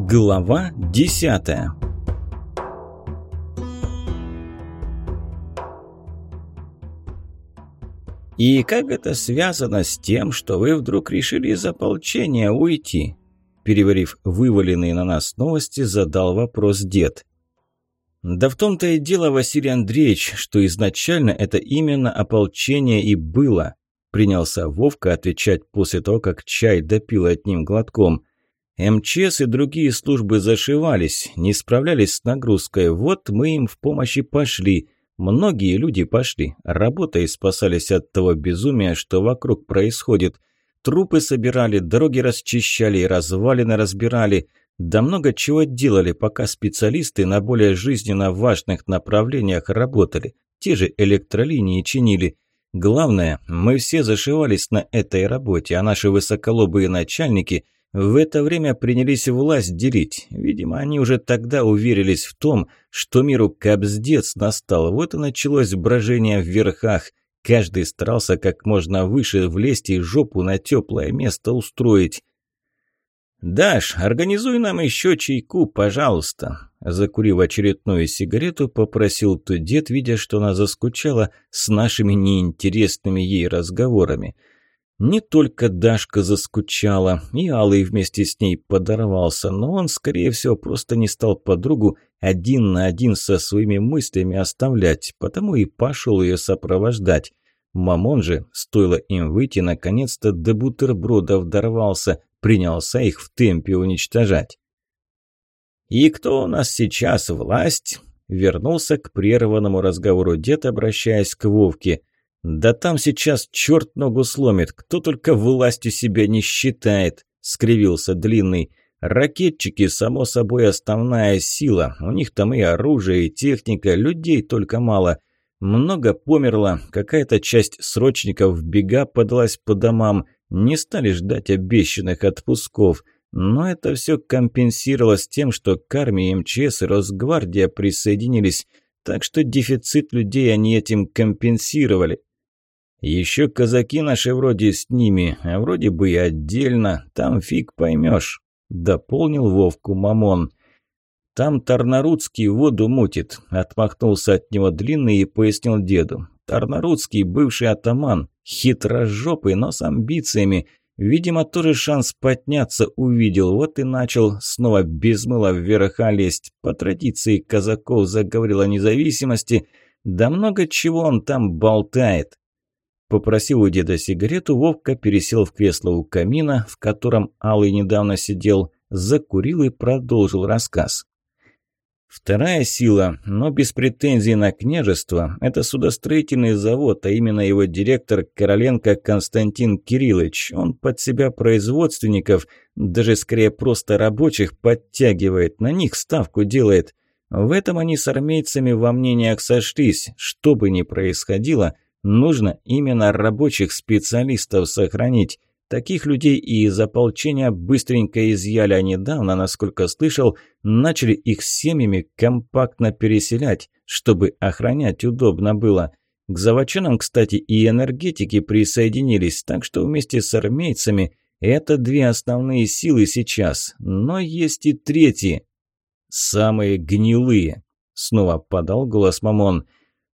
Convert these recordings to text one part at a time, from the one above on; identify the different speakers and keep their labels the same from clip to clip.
Speaker 1: Глава десятая «И как это связано с тем, что вы вдруг решили из ополчения уйти?» Переварив вываленные на нас новости, задал вопрос дед. «Да в том-то и дело, Василий Андреевич, что изначально это именно ополчение и было», принялся Вовка отвечать после того, как чай допил одним глотком. МЧС и другие службы зашивались, не справлялись с нагрузкой, вот мы им в помощи пошли. Многие люди пошли, работая спасались от того безумия, что вокруг происходит. Трупы собирали, дороги расчищали и развалины разбирали. Да много чего делали, пока специалисты на более жизненно важных направлениях работали. Те же электролинии чинили. Главное, мы все зашивались на этой работе, а наши высоколобые начальники – в это время принялись власть делить. Видимо, они уже тогда уверились в том, что миру кобздец настал. Вот и началось брожение в верхах. Каждый старался как можно выше влезть и жопу на теплое место устроить. «Даш, организуй нам еще чайку, пожалуйста». Закурив очередную сигарету, попросил тот дед, видя, что она заскучала с нашими неинтересными ей разговорами – не только Дашка заскучала, и Алый вместе с ней подорвался, но он, скорее всего, просто не стал подругу один на один со своими мыслями оставлять, потому и пошел ее сопровождать. Мамон же, стоило им выйти, наконец-то до бутербродов дорвался, принялся их в темпе уничтожать. «И кто у нас сейчас власть?» Вернулся к прерванному разговору дед, обращаясь к Вовке. «Да там сейчас черт ногу сломит, кто только властью себя не считает», — скривился Длинный. «Ракетчики, само собой, основная сила. У них там и оружие, и техника, людей только мало. Много померло, какая-то часть срочников в бега подалась по домам, не стали ждать обещанных отпусков». Но это все компенсировалось тем, что к армии МЧС и Росгвардия присоединились, так что дефицит людей они этим компенсировали. Еще казаки наши вроде с ними, а вроде бы и отдельно, там фиг поймешь», — дополнил Вовку Мамон. «Там Тарнарудский воду мутит», — отмахнулся от него длинный и пояснил деду. «Тарнарудский бывший атаман, хитрожопый, но с амбициями. Видимо, тоже шанс подняться увидел, вот и начал снова без мыла вверх лезть. По традиции казаков заговорил о независимости, да много чего он там болтает». Попросив у деда сигарету, Вовка пересел в кресло у камина, в котором Алый недавно сидел, закурил и продолжил рассказ. Вторая сила, но без претензий на княжество, это судостроительный завод, а именно его директор Короленко Константин Кириллович. Он под себя производственников, даже скорее просто рабочих подтягивает, на них ставку делает. В этом они с армейцами во мнениях сошлись, что бы ни происходило – Нужно именно рабочих специалистов сохранить. Таких людей и из ополчения быстренько изъяли, а недавно, насколько слышал, начали их семьями компактно переселять, чтобы охранять удобно было. К заводчанам, кстати, и энергетики присоединились, так что вместе с армейцами это две основные силы сейчас. Но есть и третьи. Самые гнилые. Снова подал голос Мамон.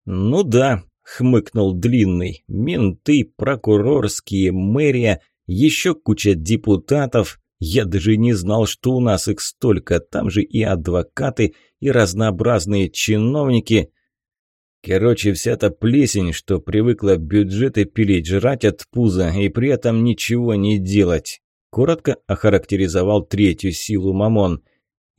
Speaker 1: Ну да, хмыкнул Длинный. «Менты, прокурорские, мэрия, еще куча депутатов. Я даже не знал, что у нас их столько. Там же и адвокаты, и разнообразные чиновники». Короче, вся та плесень, что привыкла бюджеты пилить, жрать от пуза и при этом ничего не делать. Коротко охарактеризовал третью силу Мамон –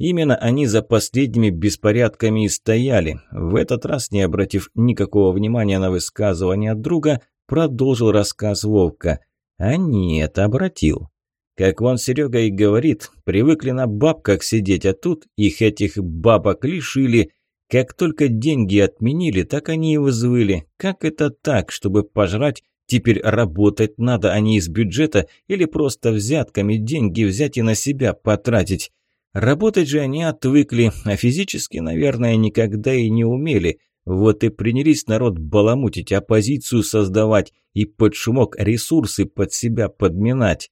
Speaker 1: Именно они за последними беспорядками и стояли. В этот раз, не обратив никакого внимания на высказывание друга, продолжил рассказ Вовка. А нет, обратил. Как вон Серега и говорит, привыкли на бабках сидеть, а тут их этих бабок лишили. Как только деньги отменили, так они и взвыли. Как это так, чтобы пожрать, теперь работать надо, а не из бюджета, или просто взятками деньги взять и на себя потратить? Работать же они отвыкли, а физически, наверное, никогда и не умели. Вот и принялись народ баламутить, оппозицию создавать и под шумок ресурсы под себя подминать.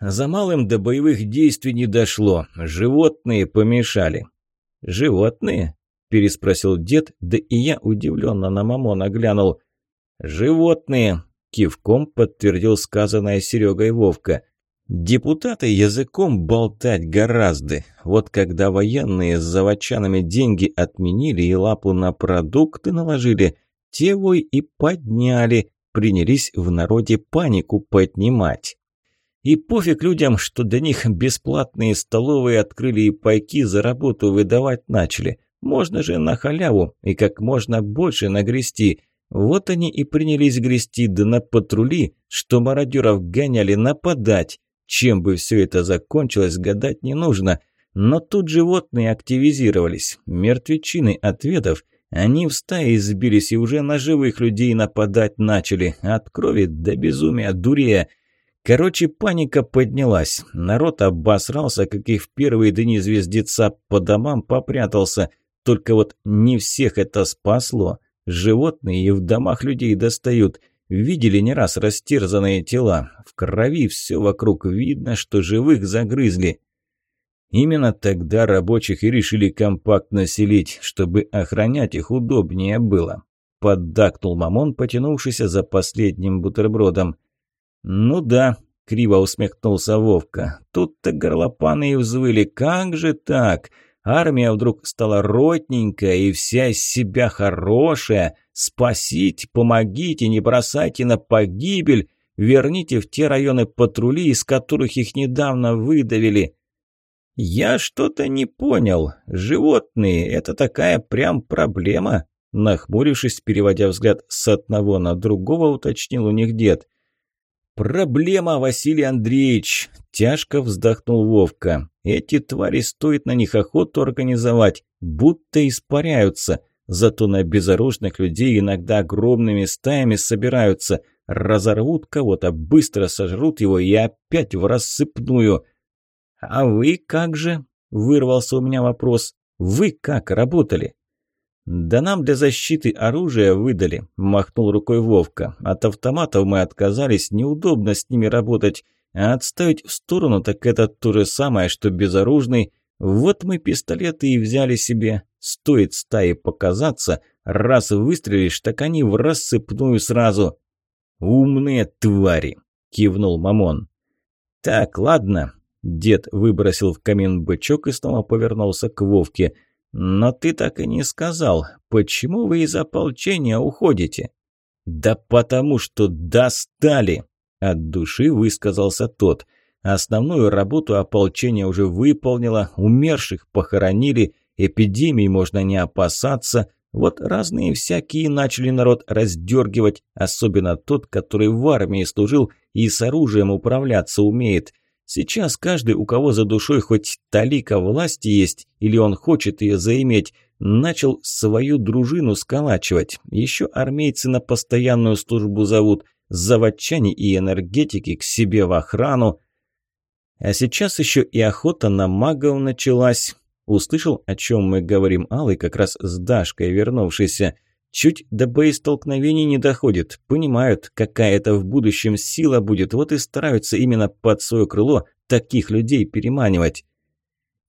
Speaker 1: За малым до боевых действий не дошло. Животные помешали. Животные? Переспросил дед, да и я удивленно на Мамона глянул. Животные, кивком подтвердил сказанное Серегой Вовка. Депутаты языком болтать гораздо. Вот когда военные с заводчанами деньги отменили и лапу на продукты наложили, те вой и подняли, принялись в народе панику поднимать. И пофиг людям, что до них бесплатные столовые открыли и пайки за работу выдавать начали. Можно же на халяву и как можно больше нагрести. Вот они и принялись грести, да на патрули, что мародеров гоняли нападать. Чем бы все это закончилось, гадать не нужно. Но тут животные активизировались. Мертвечины ответов, они в стае сбились и уже на живых людей нападать начали. От крови до безумия дурея. Короче, паника поднялась. Народ обосрался, как и в первые дни звездеца, по домам попрятался. Только вот не всех это спасло. Животные и в домах людей достают. Видели не раз растерзанные тела. В крови все вокруг видно, что живых загрызли. Именно тогда рабочих и решили компактно селить, чтобы охранять их удобнее было. Поддакнул Мамон, потянувшийся за последним бутербродом. «Ну да», – криво усмехнулся Вовка. «Тут-то горлопаны и взвыли. Как же так? Армия вдруг стала ротненькая и вся из себя хорошая. Спасите, помогите, не бросайте на погибель. Верните в те районы патрули, из которых их недавно выдавили». «Я что-то не понял. Животные – это такая прям проблема?» Нахмурившись, переводя взгляд с одного на другого, уточнил у них дед. «Проблема, Василий Андреевич!» – тяжко вздохнул Вовка. «Эти твари стоит на них охоту организовать, будто испаряются. Зато на безоружных людей иногда огромными стаями собираются, разорвут кого-то, быстро сожрут его и опять в рассыпную». «А вы как же?» – вырвался у меня вопрос. «Вы как работали?» «Да нам для защиты оружия выдали», – махнул рукой Вовка. «От автоматов мы отказались, неудобно с ними работать. А отставить в сторону, так это то же самое, что безоружный. Вот мы пистолеты и взяли себе. Стоит стае показаться, раз выстрелишь, так они в рассыпную сразу». «Умные твари», – кивнул Мамон. «Так, ладно». Дед выбросил в камин бычок и снова повернулся к Вовке – «Но ты так и не сказал, почему вы из ополчения уходите?» «Да потому что достали!» – от души высказался тот. «Основную работу ополчение уже выполнило, умерших похоронили, эпидемии можно не опасаться, вот разные всякие начали народ раздергивать, особенно тот, который в армии служил и с оружием управляться умеет. Сейчас каждый, у кого за душой хоть талика власти есть, или он хочет ее заиметь, начал свою дружину сколачивать. Еще армейцы на постоянную службу зовут, заводчане и энергетики к себе в охрану. А сейчас еще и охота на магов началась. Услышал, о чем мы говорим Алый, как раз с Дашкой вернувшийся – Чуть до боестолкновений не доходит, понимают, какая это в будущем сила будет, вот и стараются именно под свое крыло таких людей переманивать.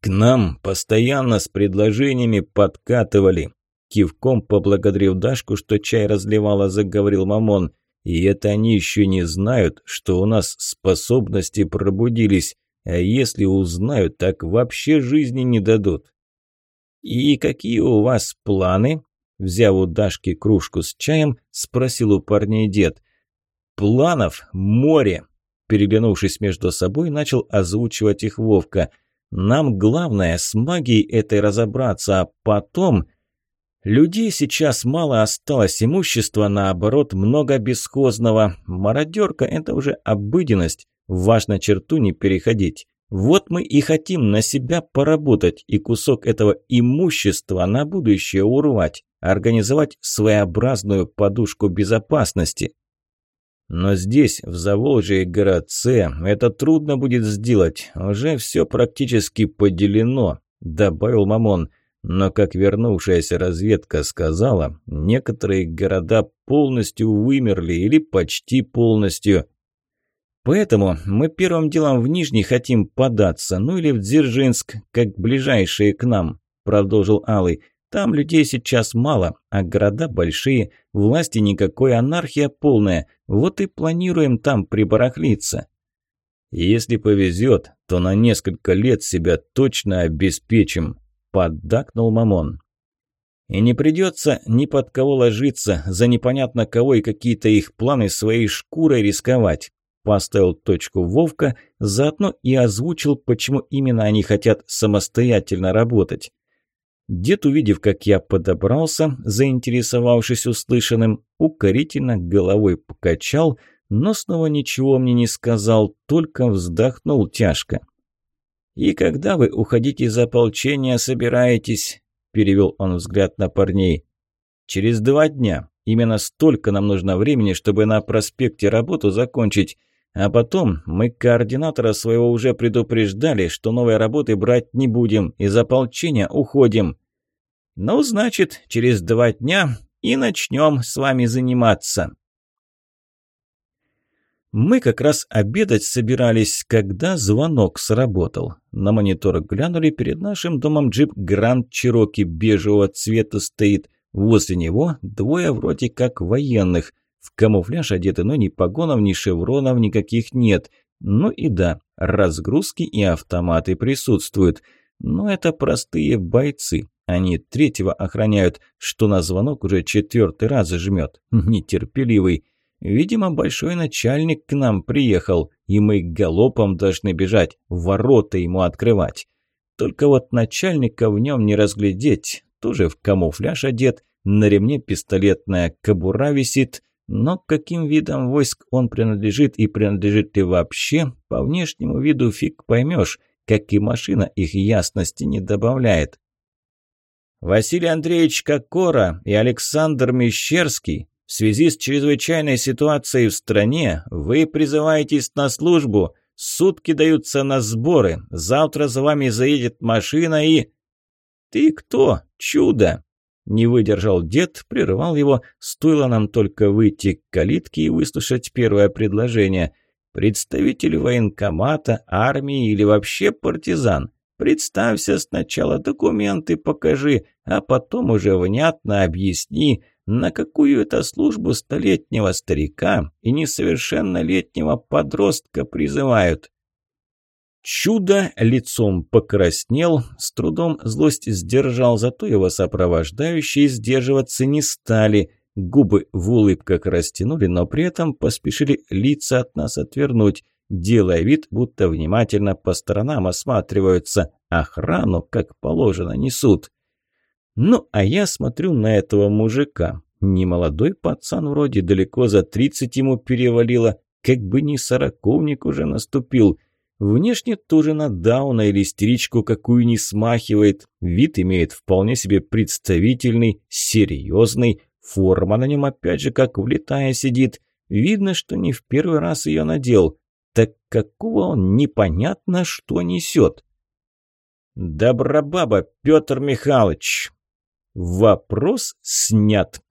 Speaker 1: К нам постоянно с предложениями подкатывали. Кивком поблагодарив Дашку, что чай разливала, заговорил Мамон. И это они еще не знают, что у нас способности пробудились, а если узнают, так вообще жизни не дадут. «И какие у вас планы?» Взяв у Дашки кружку с чаем, спросил у парней дед. «Планов море!» Переглянувшись между собой, начал озвучивать их Вовка. «Нам главное с магией этой разобраться, а потом...» Людей сейчас мало осталось, имущества, наоборот, много бесхозного. Мародерка – это уже обыденность, важно черту не переходить. Вот мы и хотим на себя поработать и кусок этого имущества на будущее урвать организовать своеобразную подушку безопасности. Но здесь, в Заволжье городце, это трудно будет сделать. Уже все практически поделено, добавил Мамон. Но, как вернувшаяся разведка сказала, некоторые города полностью вымерли или почти полностью. Поэтому мы первым делом в Нижний хотим податься, ну или в Дзержинск, как ближайшие к нам», – продолжил Алый. «Там людей сейчас мало, а города большие, власти никакой, анархия полная. Вот и планируем там прибарахлиться». «Если повезет, то на несколько лет себя точно обеспечим», – поддакнул Мамон. «И не придется ни под кого ложиться, за непонятно кого и какие-то их планы своей шкурой рисковать. Поставил точку Вовка, заодно и озвучил, почему именно они хотят самостоятельно работать. Дед, увидев, как я подобрался, заинтересовавшись услышанным, укорительно головой покачал, но снова ничего мне не сказал, только вздохнул тяжко. «И когда вы уходите из ополчения собираетесь?» – перевел он взгляд на парней. «Через два дня. Именно столько нам нужно времени, чтобы на проспекте работу закончить. А потом мы координатора своего уже предупреждали, что новой работы брать не будем, из ополчения уходим. Ну, значит, через два дня и начнем с вами заниматься. Мы как раз обедать собирались, когда звонок сработал. На монитор глянули, перед нашим домом джип Гранд Чироки бежевого цвета стоит. Возле него двое вроде как военных. В камуфляж одеты, но ни погонов, ни шевронов никаких нет. Ну и да, разгрузки и автоматы присутствуют. Но это простые бойцы. Они третьего охраняют, что на звонок уже четвертый раз жмет. Нетерпеливый. Видимо, большой начальник к нам приехал, и мы галопом должны бежать, ворота ему открывать. Только вот начальника в нем не разглядеть. Тоже в камуфляж одет, на ремне пистолетная кобура висит, но каким видом войск он принадлежит и принадлежит ли вообще, по внешнему виду фиг поймешь, как и машина их ясности не добавляет. Василий Андреевич Кокора и Александр Мещерский в связи с чрезвычайной ситуацией в стране вы призываетесь на службу, сутки даются на сборы, завтра за вами заедет машина и... «Ты кто? Чудо!» Не выдержал дед, прервал его, стоило нам только выйти к калитке и выслушать первое предложение. Представитель военкомата, армии или вообще партизан. Представься сначала, документы покажи, а потом уже внятно объясни, на какую это службу столетнего старика и несовершеннолетнего подростка призывают. Чудо лицом покраснел, с трудом злость сдержал, зато его сопровождающие сдерживаться не стали. Губы в улыбках растянули, но при этом поспешили лица от нас отвернуть, делая вид, будто внимательно по сторонам осматриваются, охрану, как положено, несут. Ну, а я смотрю на этого мужика. Немолодой пацан вроде, далеко за тридцать ему перевалило, как бы не сороковник уже наступил – Внешне тоже на Дауна или истеричку какую не смахивает. Вид имеет вполне себе представительный, серьезный. Форма на нем опять же как влетая сидит. Видно, что не в первый раз ее надел. Так какого он непонятно что несет? «Добробаба, Петр Михайлович!» Вопрос снят.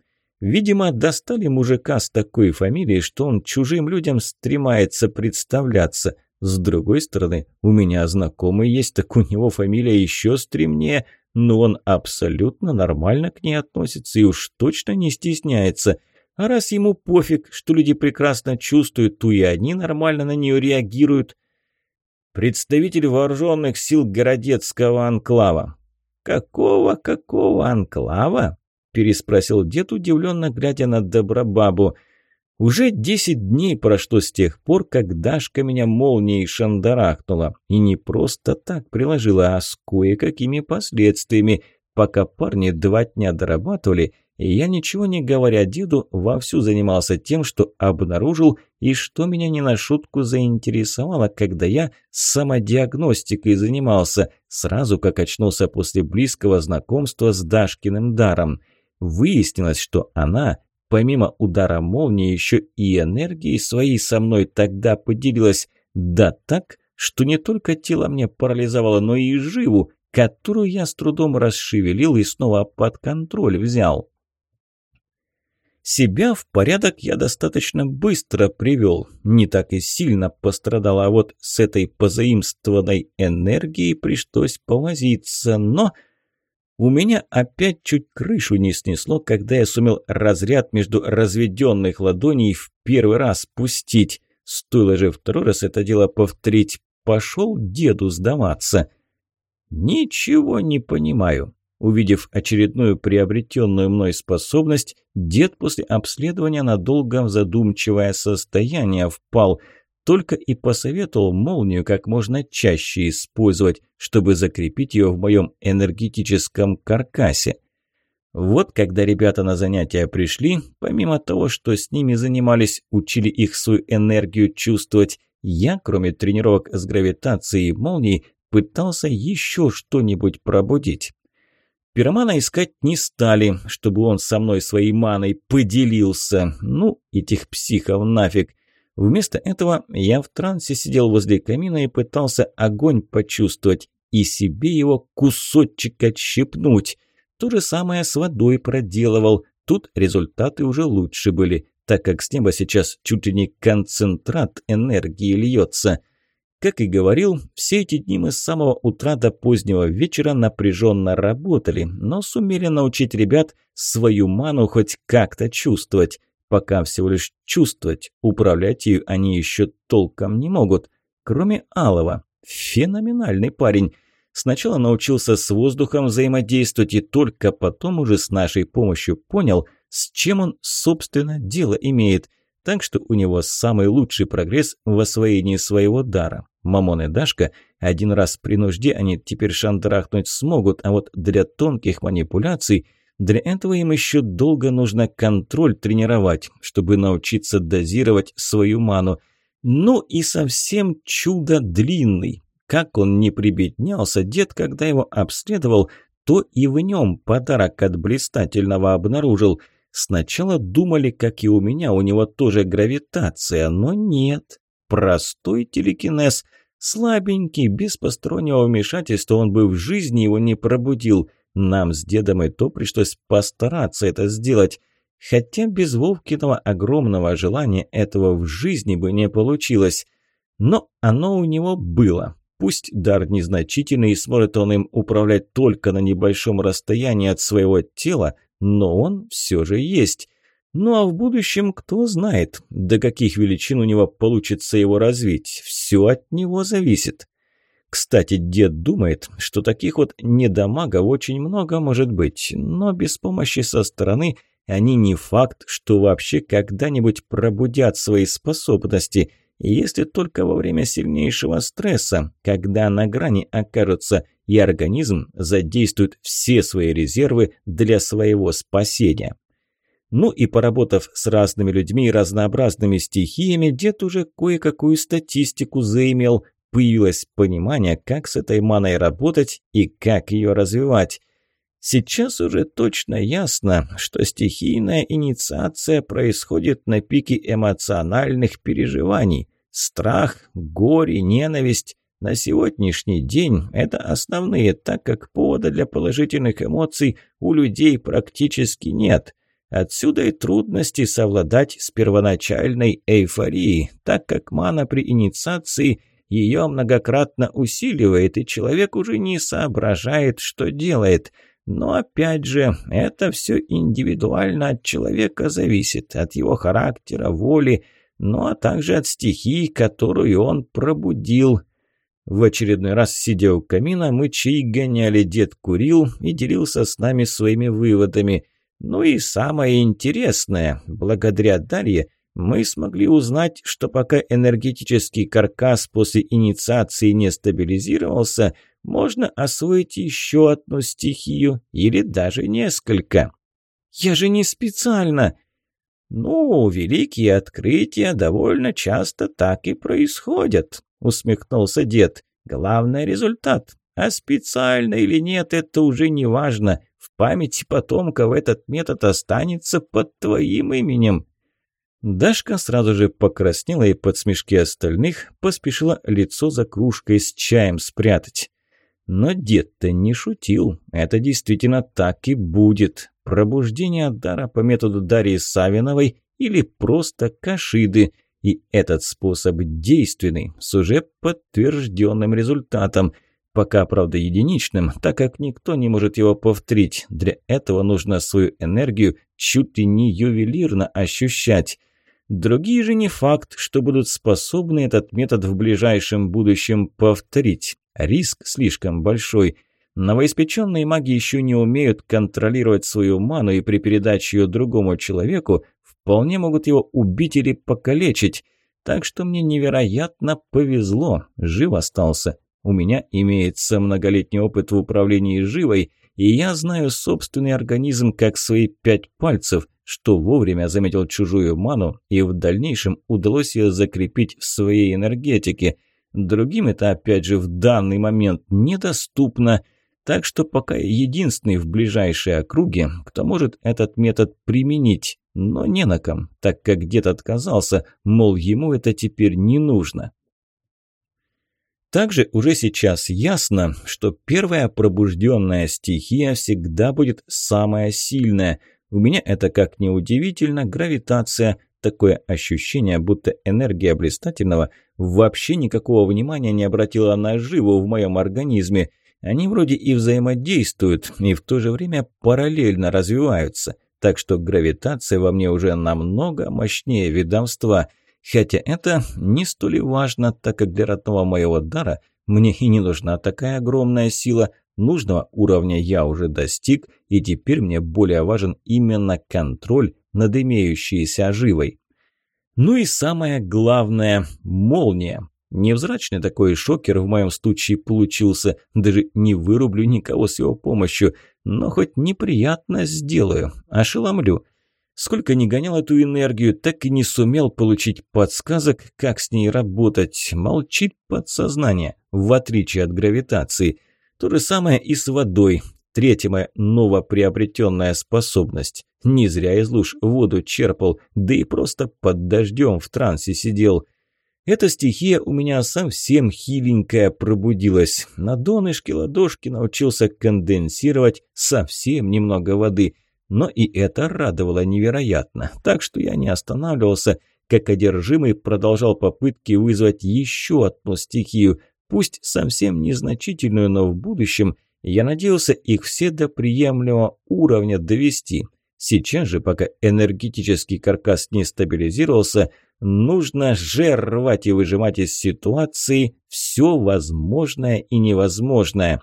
Speaker 1: Видимо, достали мужика с такой фамилией, что он чужим людям стремается представляться – с другой стороны, у меня знакомый есть, так у него фамилия еще стремнее, но он абсолютно нормально к ней относится и уж точно не стесняется. А раз ему пофиг, что люди прекрасно чувствуют, то и они нормально на нее реагируют. Представитель вооруженных сил Городецкого анклава. «Какого, какого анклава?» – переспросил дед, удивленно глядя на Добробабу – уже десять дней прошло с тех пор, как Дашка меня молнией шандарахнула. И не просто так приложила, а с кое-какими последствиями. Пока парни два дня дорабатывали, я, ничего не говоря деду, вовсю занимался тем, что обнаружил и что меня не на шутку заинтересовало, когда я самодиагностикой занимался, сразу как очнулся после близкого знакомства с Дашкиным даром. Выяснилось, что она Помимо удара молнии, еще и энергией своей со мной тогда поделилась. Да так, что не только тело мне парализовало, но и живу, которую я с трудом расшевелил и снова под контроль взял. Себя в порядок я достаточно быстро привел, не так и сильно пострадал, а вот с этой позаимствованной энергией пришлось повозиться, но... У меня опять чуть крышу не снесло, когда я сумел разряд между разведенных ладоней в первый раз пустить. Стоило же второй раз это дело повторить. Пошел деду сдаваться. Ничего не понимаю. Увидев очередную приобретенную мной способность, дед после обследования надолго в задумчивое состояние впал, только и посоветовал молнию как можно чаще использовать, чтобы закрепить ее в моем энергетическом каркасе. Вот когда ребята на занятия пришли, помимо того, что с ними занимались, учили их свою энергию чувствовать, я, кроме тренировок с гравитацией и молнией, пытался еще что-нибудь пробудить. Пиромана искать не стали, чтобы он со мной своей маной поделился. Ну, этих психов нафиг. Вместо этого я в трансе сидел возле камина и пытался огонь почувствовать и себе его кусочек отщипнуть. То же самое с водой проделывал. Тут результаты уже лучше были, так как с неба сейчас чуть ли не концентрат энергии льется – как и говорил, все эти дни мы с самого утра до позднего вечера напряженно работали, но сумели научить ребят свою ману хоть как-то чувствовать. Пока всего лишь чувствовать, управлять ее они еще толком не могут. Кроме Алова. Феноменальный парень. Сначала научился с воздухом взаимодействовать и только потом уже с нашей помощью понял, с чем он, собственно, дело имеет – так что у него самый лучший прогресс в освоении своего дара. Мамон и Дашка один раз при нужде они теперь шандрахнуть смогут, а вот для тонких манипуляций для этого им еще долго нужно контроль тренировать, чтобы научиться дозировать свою ману. Ну и совсем чудо длинный. Как он не прибеднялся, дед, когда его обследовал, то и в нем подарок от блистательного обнаружил – Сначала думали, как и у меня, у него тоже гравитация, но нет. Простой телекинез. Слабенький, без постороннего вмешательства он бы в жизни его не пробудил. Нам с дедом и то пришлось постараться это сделать. Хотя без Вовкиного огромного желания этого в жизни бы не получилось. Но оно у него было. Пусть дар незначительный и сможет он им управлять только на небольшом расстоянии от своего тела, но он все же есть. Ну а в будущем кто знает, до каких величин у него получится его развить. Все от него зависит. Кстати, дед думает, что таких вот недомагов очень много может быть, но без помощи со стороны они не факт, что вообще когда-нибудь пробудят свои способности, если только во время сильнейшего стресса, когда на грани окажутся и организм задействует все свои резервы для своего спасения. Ну и поработав с разными людьми и разнообразными стихиями, дед уже кое-какую статистику заимел, появилось понимание, как с этой маной работать и как ее развивать. Сейчас уже точно ясно, что стихийная инициация происходит на пике эмоциональных переживаний. Страх, горе, ненависть на сегодняшний день это основные, так как повода для положительных эмоций у людей практически нет. Отсюда и трудности совладать с первоначальной эйфорией, так как мана при инициации ее многократно усиливает, и человек уже не соображает, что делает. Но опять же, это все индивидуально от человека зависит, от его характера, воли, ну а также от стихии, которую он пробудил – в очередной раз, сидя у камина, мы чаи гоняли, дед курил и делился с нами своими выводами. Ну и самое интересное, благодаря Дарье мы смогли узнать, что пока энергетический каркас после инициации не стабилизировался, можно освоить еще одну стихию или даже несколько. «Я же не специально!» «Ну, великие открытия довольно часто так и происходят», усмехнулся дед. «Главный результат. А специально или нет, это уже не важно. В памяти потомков этот метод останется под твоим именем». Дашка сразу же покраснела и под смешки остальных поспешила лицо за кружкой с чаем спрятать. Но дед-то не шутил. Это действительно так и будет. пробуждение дара по методу Дарьи Савиновой или просто Кашиды. И этот способ действенный, с уже подтвержденным результатом. Пока, правда, единичным, так как никто не может его повторить. Для этого нужно свою энергию чуть ли не ювелирно ощущать. Другие же не факт, что будут способны этот метод в ближайшем будущем повторить. Риск слишком большой. Новоиспеченные маги еще не умеют контролировать свою ману и при передаче ее другому человеку вполне могут его убить или покалечить. Так что мне невероятно повезло, жив остался. У меня имеется многолетний опыт в управлении живой, и я знаю собственный организм как свои пять пальцев, что вовремя заметил чужую ману и в дальнейшем удалось ее закрепить в своей энергетике. Другим это, опять же, в данный момент недоступно, так что пока единственный в ближайшей округе, кто может этот метод применить, но не на ком, так как дед отказался, мол, ему это теперь не нужно. Также уже сейчас ясно, что первая пробужденная стихия всегда будет самая сильная. У меня это, как ни удивительно, гравитация. Такое ощущение, будто энергия блистательного вообще никакого внимания не обратила на живу в моем организме. Они вроде и взаимодействуют, и в то же время параллельно развиваются. Так что гравитация во мне уже намного мощнее ведомства – Хотя это не столь важно, так как для родного моего дара мне и не нужна такая огромная сила. Нужного уровня я уже достиг, и теперь мне более важен именно контроль над имеющейся оживой. Ну и самое главное – молния. Невзрачный такой шокер в моем случае получился, даже не вырублю никого с его помощью, но хоть неприятно сделаю, ошеломлю. Сколько ни гонял эту энергию, так и не сумел получить подсказок, как с ней работать. Молчит подсознание, в отличие от гравитации. То же самое и с водой. Третья моя новоприобретенная способность. Не зря из луж воду черпал, да и просто под дождем в трансе сидел. Эта стихия у меня совсем хиленькая пробудилась. На донышке ладошки научился конденсировать совсем немного воды – но и это радовало невероятно, так что я не останавливался, как одержимый продолжал попытки вызвать еще одну стихию, пусть совсем незначительную, но в будущем я надеялся их все до приемлемого уровня довести. Сейчас же, пока энергетический каркас не стабилизировался, нужно же и выжимать из ситуации все возможное и невозможное.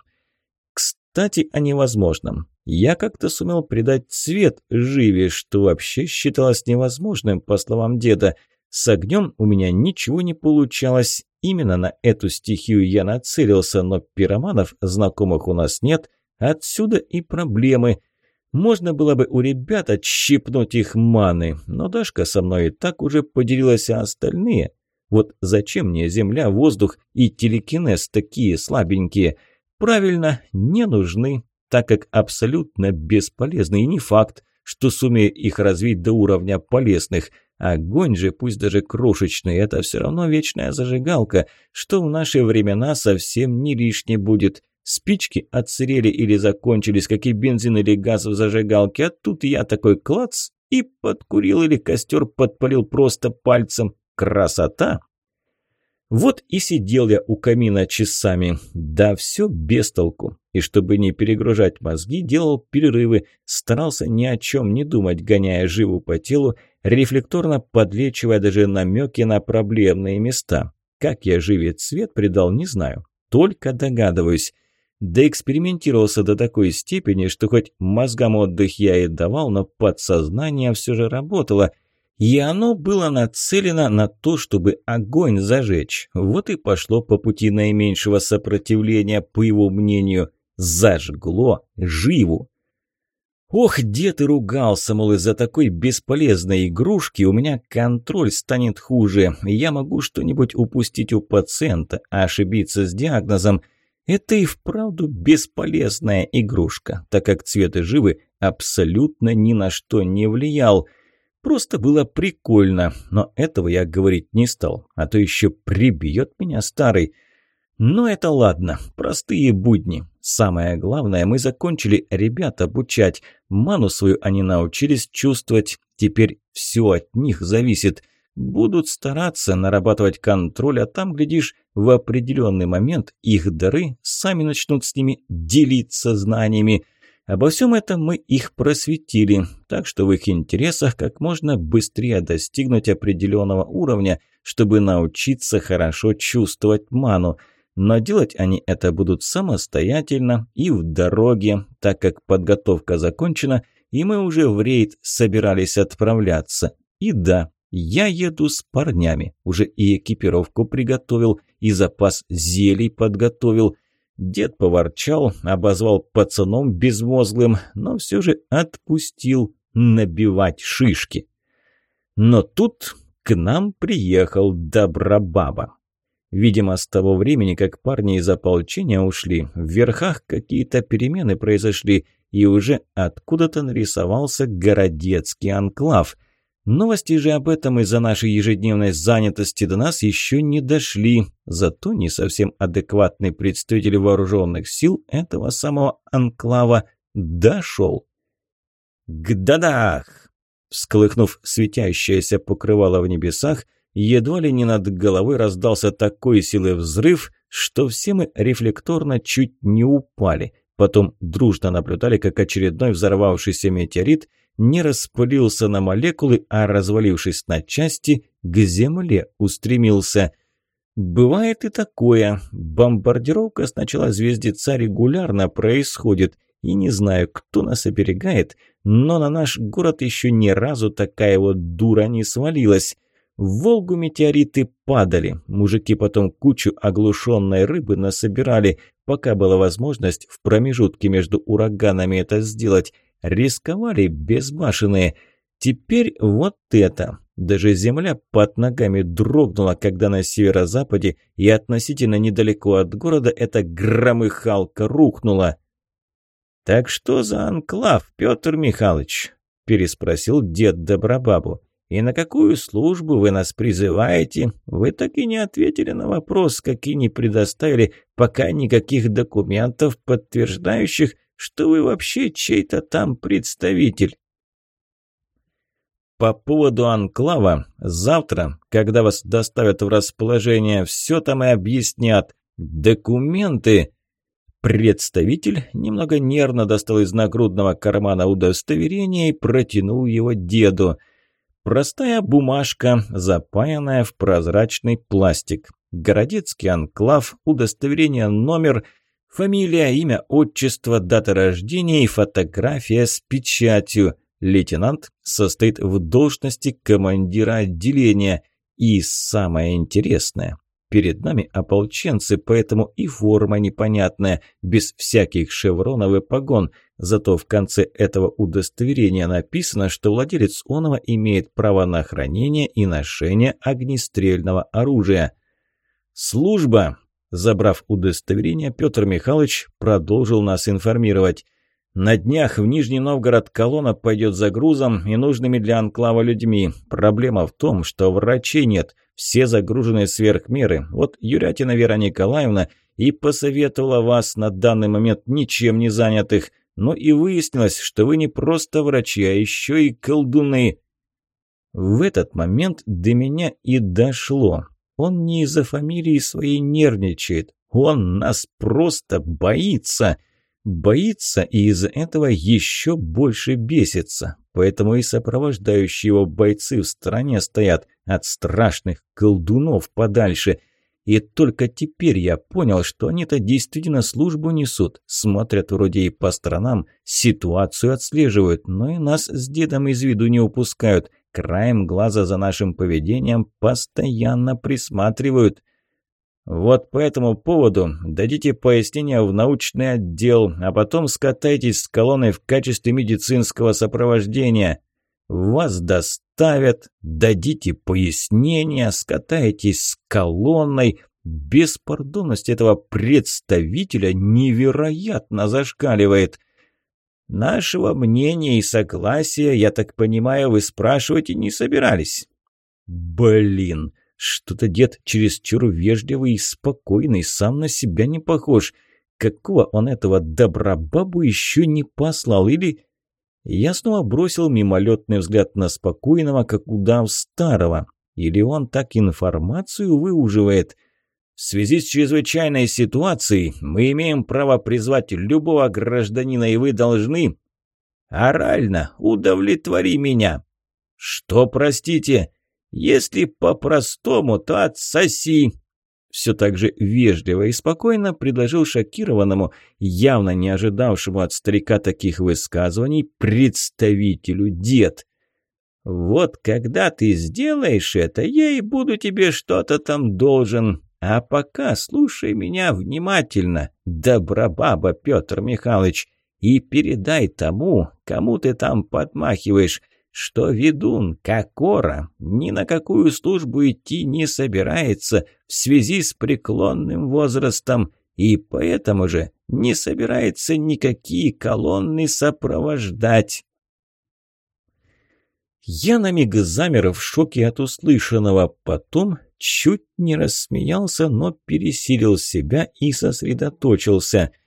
Speaker 1: Кстати, о невозможном я как-то сумел придать цвет живе, что вообще считалось невозможным, по словам деда. С огнем у меня ничего не получалось. Именно на эту стихию я нацелился, но пироманов знакомых у нас нет. Отсюда и проблемы. Можно было бы у ребят отщипнуть их маны, но Дашка со мной и так уже поделилась, а остальные... Вот зачем мне земля, воздух и телекинез такие слабенькие? Правильно, не нужны так как абсолютно бесполезны и не факт, что сумею их развить до уровня полезных. Огонь же, пусть даже крошечный, это все равно вечная зажигалка, что в наши времена совсем не лишне будет. Спички отсырели или закончились, как и бензин или газ в зажигалке, а тут я такой клац и подкурил или костер подпалил просто пальцем. Красота! Вот и сидел я у камина часами. Да все без толку. И чтобы не перегружать мозги, делал перерывы, старался ни о чем не думать, гоняя живу по телу, рефлекторно подлечивая даже намеки на проблемные места. Как я живе цвет придал, не знаю. Только догадываюсь. Да экспериментировался до такой степени, что хоть мозгам отдых я и давал, но подсознание все же работало – и оно было нацелено на то, чтобы огонь зажечь. Вот и пошло по пути наименьшего сопротивления, по его мнению. Зажгло живу. Ох, дед и ругался, мол, из-за такой бесполезной игрушки у меня контроль станет хуже. Я могу что-нибудь упустить у пациента, а ошибиться с диагнозом – это и вправду бесполезная игрушка, так как цветы живы абсолютно ни на что не влиял – Просто было прикольно, но этого я говорить не стал, а то еще прибьет меня старый. Но это ладно, простые будни. Самое главное, мы закончили ребят обучать. Ману свою они научились чувствовать. Теперь все от них зависит. Будут стараться нарабатывать контроль, а там, глядишь, в определенный момент их дары сами начнут с ними делиться знаниями. Обо всем этом мы их просветили, так что в их интересах как можно быстрее достигнуть определенного уровня, чтобы научиться хорошо чувствовать ману. Но делать они это будут самостоятельно и в дороге, так как подготовка закончена, и мы уже в рейд собирались отправляться. И да, я еду с парнями, уже и экипировку приготовил, и запас зелий подготовил – Дед поворчал, обозвал пацаном безмозглым, но все же отпустил набивать шишки. Но тут к нам приехал Добробаба. Видимо, с того времени, как парни из ополчения ушли, в верхах какие-то перемены произошли, и уже откуда-то нарисовался городецкий анклав – Новости же об этом из-за нашей ежедневной занятости до нас еще не дошли, зато не совсем адекватный представитель вооруженных сил этого самого анклава дошел. «Гдадах!» Всколыхнув светящееся покрывало в небесах, едва ли не над головой раздался такой силы взрыв, что все мы рефлекторно чуть не упали. Потом дружно наблюдали, как очередной взорвавшийся метеорит – не распылился на молекулы, а, развалившись на части, к Земле устремился. Бывает и такое. Бомбардировка с начала звездеца регулярно происходит, и не знаю, кто нас оберегает, но на наш город еще ни разу такая вот дура не свалилась. В Волгу метеориты падали, мужики потом кучу оглушенной рыбы насобирали, пока была возможность в промежутке между ураганами это сделать – Рисковали безбашенные. Теперь вот это. Даже земля под ногами дрогнула, когда на северо-западе и относительно недалеко от города эта громыхалка рухнула. «Так что за анклав, Петр Михайлович?» – переспросил дед Добробабу. «И на какую службу вы нас призываете? Вы так и не ответили на вопрос, какие не предоставили пока никаких документов, подтверждающих, что вы вообще чей-то там представитель. По поводу анклава, завтра, когда вас доставят в расположение, все там и объяснят. Документы. Представитель немного нервно достал из нагрудного кармана удостоверение и протянул его деду. Простая бумажка, запаянная в прозрачный пластик. Городецкий анклав, удостоверение номер – Фамилия, имя, отчество, дата рождения и фотография с печатью. Лейтенант состоит в должности командира отделения. И самое интересное, перед нами ополченцы, поэтому и форма непонятная, без всяких шевронов и погон. Зато в конце этого удостоверения написано, что владелец оного имеет право на хранение и ношение огнестрельного оружия. Служба Забрав удостоверение, Петр Михайлович продолжил нас информировать. «На днях в Нижний Новгород колонна пойдет за грузом и нужными для анклава людьми. Проблема в том, что врачей нет, все загружены сверх меры. Вот Юрятина Вера Николаевна и посоветовала вас на данный момент ничем не занятых. Но и выяснилось, что вы не просто врачи, а еще и колдуны». В этот момент до меня и дошло. Он не из-за фамилии своей нервничает. Он нас просто боится. Боится и из-за этого еще больше бесится. Поэтому и сопровождающие его бойцы в стороне стоят от страшных колдунов подальше. И только теперь я понял, что они-то действительно службу несут, смотрят вроде и по сторонам, ситуацию отслеживают, но и нас с дедом из виду не упускают краем глаза за нашим поведением постоянно присматривают. Вот по этому поводу дадите пояснение в научный отдел, а потом скатайтесь с колонной в качестве медицинского сопровождения. Вас доставят, дадите пояснения, скатаетесь с колонной. Беспардонность этого представителя невероятно зашкаливает. Нашего мнения и согласия, я так понимаю, вы спрашивать и не собирались. Блин, Что-то дед чересчур вежливый и спокойный, сам на себя не похож. Какого он этого добра бабу еще не послал? Или... Я снова бросил мимолетный взгляд на спокойного, как удав старого. Или он так информацию выуживает? В связи с чрезвычайной ситуацией мы имеем право призвать любого гражданина, и вы должны... Орально удовлетвори меня. Что, простите? Если по-простому, то отсоси!» Все так же вежливо и спокойно предложил шокированному, явно не ожидавшему от старика таких высказываний, представителю дед. «Вот когда ты сделаешь это, я и буду тебе что-то там должен. А пока слушай меня внимательно, добробаба Петр Михайлович, и передай тому, кому ты там подмахиваешь, что ведун Кокора ни на какую службу идти не собирается в связи с преклонным возрастом и поэтому же не собирается никакие колонны сопровождать. Я на миг замер в шоке от услышанного, потом чуть не рассмеялся, но пересилил себя и сосредоточился –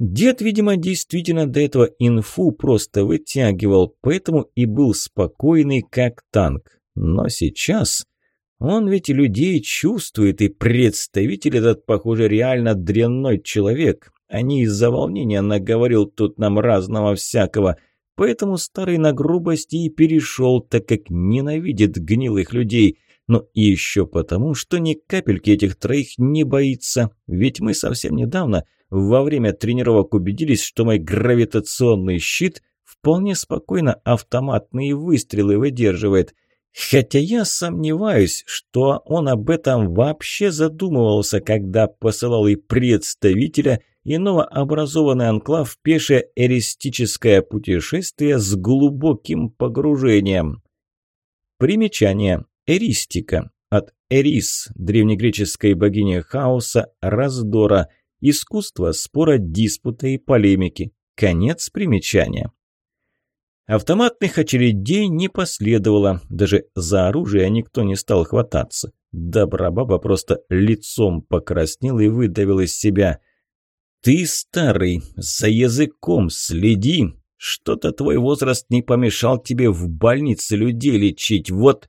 Speaker 1: Дед, видимо, действительно до этого инфу просто вытягивал, поэтому и был спокойный, как танк. Но сейчас он ведь людей чувствует, и представитель этот, похоже, реально дрянной человек, а не из-за волнения наговорил тут нам разного всякого. Поэтому старый на грубости и перешел, так как ненавидит гнилых людей. Но и еще потому, что ни капельки этих троих не боится, ведь мы совсем недавно во время тренировок убедились, что мой гравитационный щит вполне спокойно автоматные выстрелы выдерживает. Хотя я сомневаюсь, что он об этом вообще задумывался, когда посылал и представителя, и новообразованный анклав пешее эристическое путешествие с глубоким погружением. Примечание. Эристика. От Эрис, древнегреческой богини хаоса, раздора – Искусство спора, диспута и полемики. Конец примечания. Автоматных очередей не последовало, даже за оружие никто не стал хвататься. Добробаба просто лицом покраснел и выдавил из себя. «Ты, старый, за языком следи! Что-то твой возраст не помешал тебе в больнице людей лечить, вот...»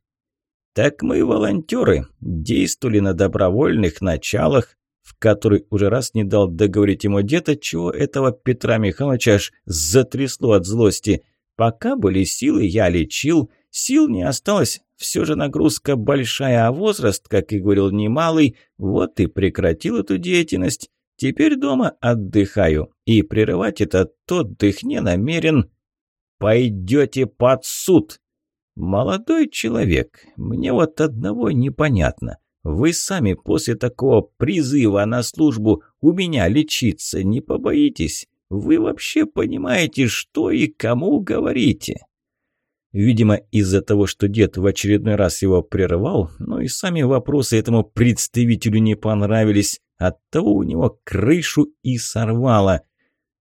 Speaker 1: «Так мы волонтеры, действовали на добровольных началах, в который уже раз не дал договорить ему дед, чего этого Петра Михайловича аж затрясло от злости. Пока были силы, я лечил, сил не осталось, все же нагрузка большая, а возраст, как и говорил, немалый, вот и прекратил эту деятельность. Теперь дома отдыхаю, и прерывать этот отдых не намерен. Пойдете под суд. Молодой человек, мне вот одного непонятно. Вы сами после такого призыва на службу у меня лечиться не побоитесь? Вы вообще понимаете, что и кому говорите?» Видимо, из-за того, что дед в очередной раз его прервал, но и сами вопросы этому представителю не понравились, оттого у него крышу и сорвало.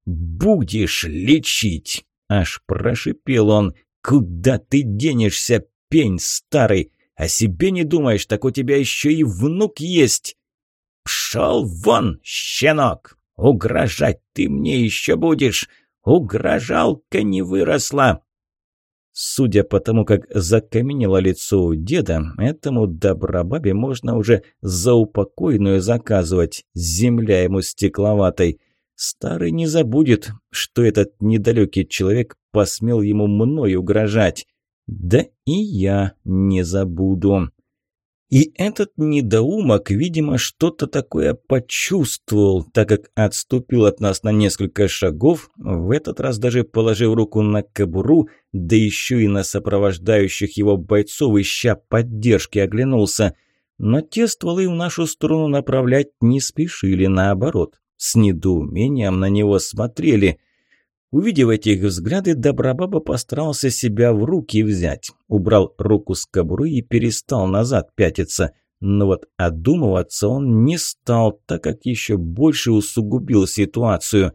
Speaker 1: «Будешь лечить!» – аж прошипел он. «Куда ты денешься, пень старый? О себе не думаешь, так у тебя еще и внук есть. Пшел вон, щенок! Угрожать ты мне еще будешь! Угрожалка не выросла!» Судя по тому, как закаменело лицо у деда, этому добробабе можно уже заупокойную заказывать, земля ему стекловатой. Старый не забудет, что этот недалекий человек посмел ему мной угрожать. Да и я не забуду. И этот недоумок, видимо, что-то такое почувствовал, так как отступил от нас на несколько шагов, в этот раз даже положив руку на кобуру, да еще и на сопровождающих его бойцов, ища поддержки, оглянулся. Но те стволы в нашу сторону направлять не спешили, наоборот, с недоумением на него смотрели – Увидев эти их взгляды, Добробаба постарался себя в руки взять. Убрал руку с кобуры и перестал назад пятиться. Но вот одумываться он не стал, так как еще больше усугубил ситуацию.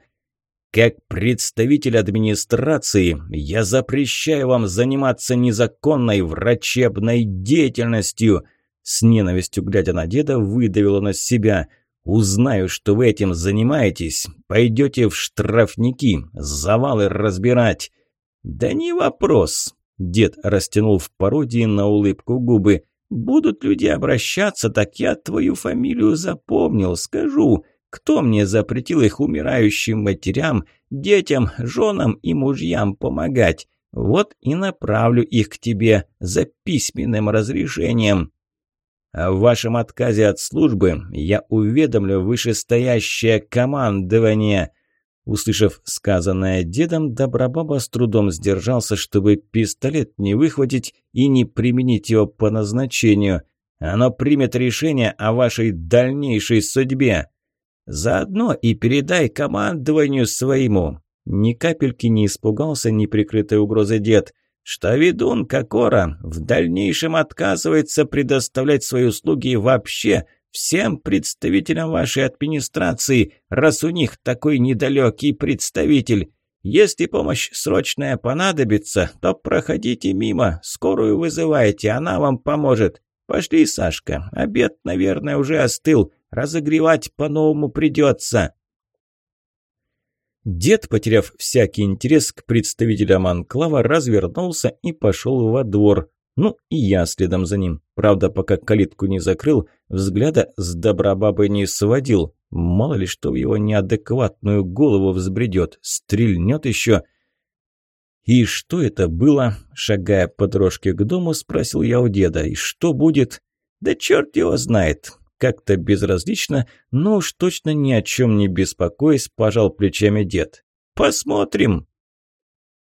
Speaker 1: «Как представитель администрации, я запрещаю вам заниматься незаконной врачебной деятельностью», С ненавистью глядя на деда, выдавила на себя. «Узнаю, что вы этим занимаетесь. Пойдете в штрафники, завалы разбирать». «Да не вопрос», – дед растянул в пародии на улыбку губы. «Будут люди обращаться, так я твою фамилию запомнил, скажу. Кто мне запретил их умирающим матерям, детям, женам и мужьям помогать? Вот и направлю их к тебе за письменным разрешением. А в вашем отказе от службы я уведомлю вышестоящее командование». Услышав сказанное дедом, Добробаба с трудом сдержался, чтобы пистолет не выхватить и не применить его по назначению. Оно примет решение о вашей дальнейшей судьбе. Заодно и передай командованию своему. Ни капельки не испугался неприкрытой угрозы дед, что ведун Кокора в дальнейшем отказывается предоставлять свои услуги вообще всем представителям вашей администрации, раз у них такой недалекий представитель. Если помощь срочная понадобится, то проходите мимо, скорую вызывайте, она вам поможет. Пошли, Сашка, обед, наверное, уже остыл, Разогревать по-новому придется». Дед, потеряв всякий интерес к представителям анклава, развернулся и пошел во двор. Ну и я следом за ним. Правда, пока калитку не закрыл, взгляда с добробабы не сводил. Мало ли что в его неадекватную голову взбредет, стрельнет еще. «И что это было?» Шагая по дорожке к дому, спросил я у деда. «И что будет?» «Да черт его знает. Как-то безразлично, но уж точно ни о чем не беспокоясь, пожал плечами дед. «Посмотрим!»